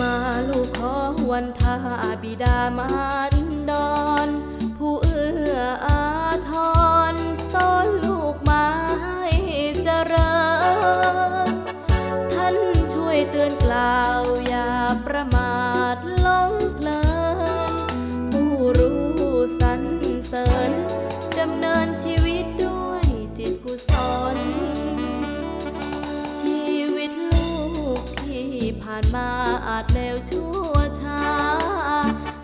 มาลูกขอวันทาบิดามารดอนผู้เอื้ออาทรสอนลูกมาให้เจริญ ท่านช่วยเตือนกล่าวอย่าประมาทหลงเพลิน ผู้รู้สรรเสริญ ผ่านมาอาจเลวชั่วช้า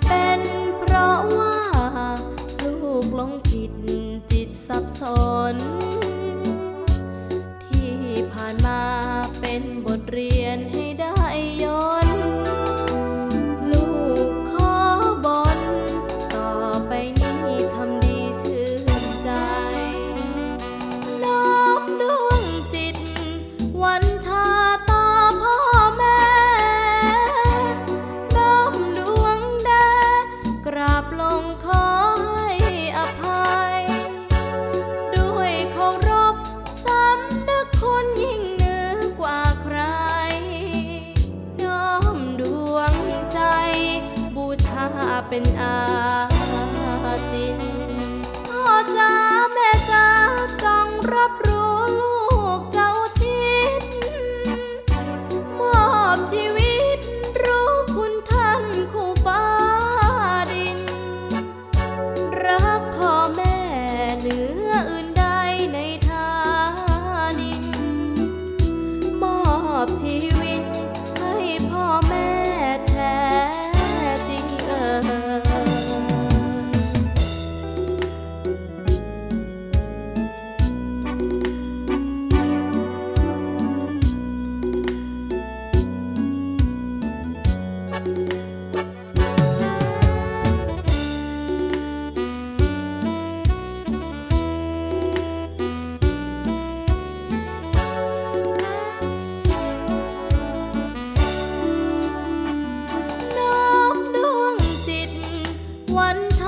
เป็นเพราะว่า ลูกหลงผิดจิตสับสน เป็นอาจินพ่อจ้าแม่จ้าจงรับรู้ลูกเจ้าทิศมอบชีวิตรู้คุณท่านคู่ฟ้าดิน รักพ่อแม่เหนืออื่นใดในทานิน มอบชีวิต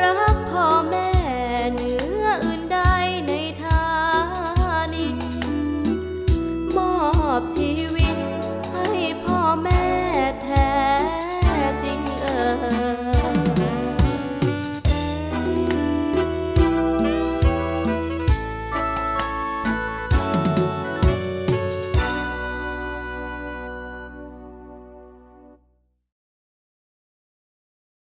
รักพ่อแม่เหนืออื่นใดในทานิน มอบชีวิต